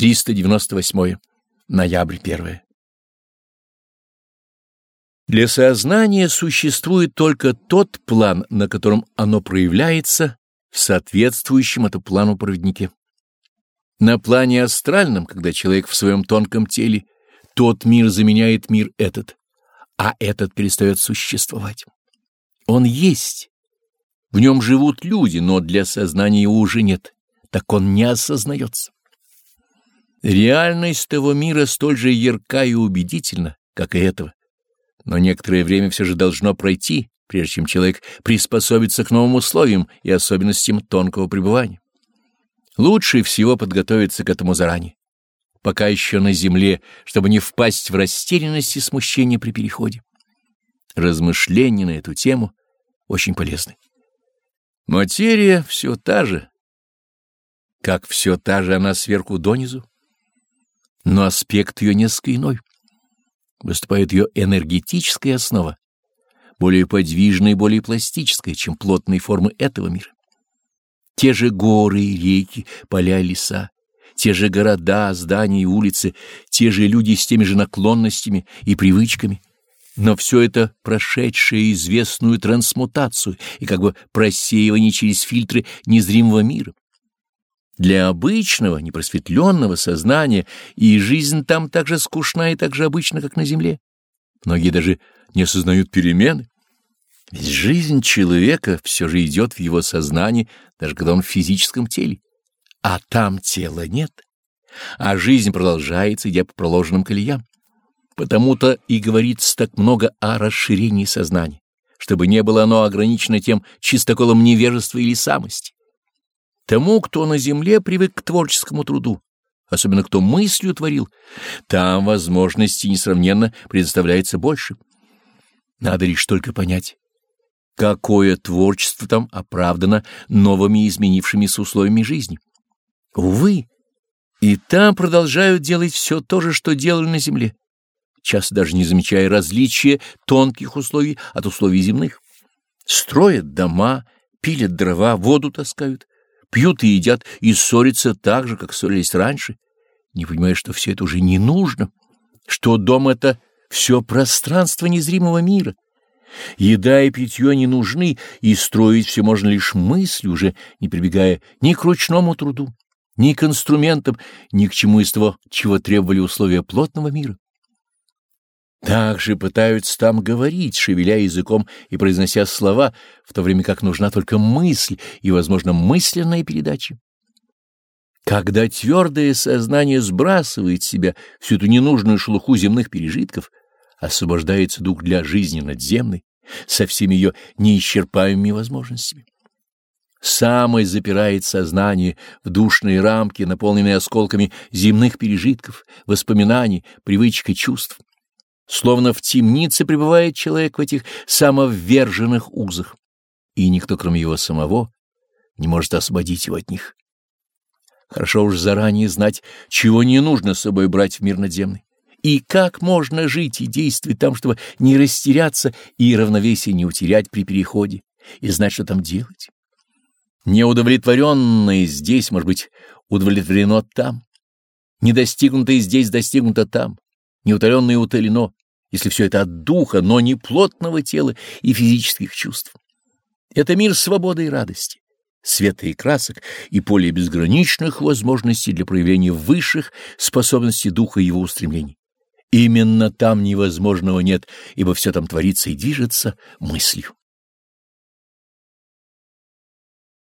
398. Ноябрь 1. Для сознания существует только тот план, на котором оно проявляется в соответствующем этому плану проводнике. На плане астральном, когда человек в своем тонком теле, тот мир заменяет мир этот, а этот перестает существовать. Он есть. В нем живут люди, но для сознания его уже нет, так он не осознается. Реальность того мира столь же ярка и убедительна, как и этого. Но некоторое время все же должно пройти, прежде чем человек приспособится к новым условиям и особенностям тонкого пребывания. Лучше всего подготовиться к этому заранее, пока еще на земле, чтобы не впасть в растерянность и смущение при переходе. Размышления на эту тему очень полезны. Материя все та же, как все та же она сверху донизу но аспект ее несколько иной. Выступает ее энергетическая основа, более подвижная и более пластическая, чем плотные формы этого мира. Те же горы и реки, поля и леса, те же города, здания и улицы, те же люди с теми же наклонностями и привычками, но все это прошедшее известную трансмутацию и как бы просеивание через фильтры незримого мира. Для обычного, непросветленного сознания и жизнь там так же скучна и так же обычна, как на земле. Многие даже не осознают перемены. Ведь жизнь человека все же идет в его сознании, даже когда он в физическом теле. А там тела нет. А жизнь продолжается, идя по проложенным колеям. Потому-то и говорится так много о расширении сознания, чтобы не было оно ограничено тем чистоколом невежества или самости. Тому, кто на земле привык к творческому труду, особенно кто мыслью творил, там возможностей несравненно предоставляется больше. Надо лишь только понять, какое творчество там оправдано новыми изменившимися условиями жизни. Увы, и там продолжают делать все то же, что делали на земле, часто даже не замечая различия тонких условий от условий земных. Строят дома, пилят дрова, воду таскают, пьют и едят и ссорятся так же, как ссорились раньше, не понимая, что все это уже не нужно, что дом — это все пространство незримого мира. Еда и питье не нужны, и строить все можно лишь мыслью, уже не прибегая ни к ручному труду, ни к инструментам, ни к чему из того, чего требовали условия плотного мира. Также пытаются там говорить, шевеля языком и произнося слова, в то время как нужна только мысль и, возможно, мысленная передача. Когда твердое сознание сбрасывает с себя всю эту ненужную шелуху земных пережитков, освобождается дух для жизни надземной со всеми ее неисчерпаемыми возможностями. Самое запирает сознание в душные рамки, наполненные осколками земных пережитков, воспоминаний, привычек и чувств. Словно в темнице пребывает человек в этих самовверженных узах, и никто, кроме его самого, не может освободить его от них. Хорошо уж заранее знать, чего не нужно с собой брать в мир надземный, и как можно жить и действовать там, чтобы не растеряться и равновесие не утерять при переходе, и знать, что там делать. Неудовлетворенное здесь, может быть, удовлетворено там, недостигнутое здесь достигнуто там, неутоленное утолено, если все это от духа, но не плотного тела и физических чувств. Это мир свободы и радости, света и красок и поле безграничных возможностей для проявления высших способностей духа и его устремлений. Именно там невозможного нет, ибо все там творится и движется мыслью.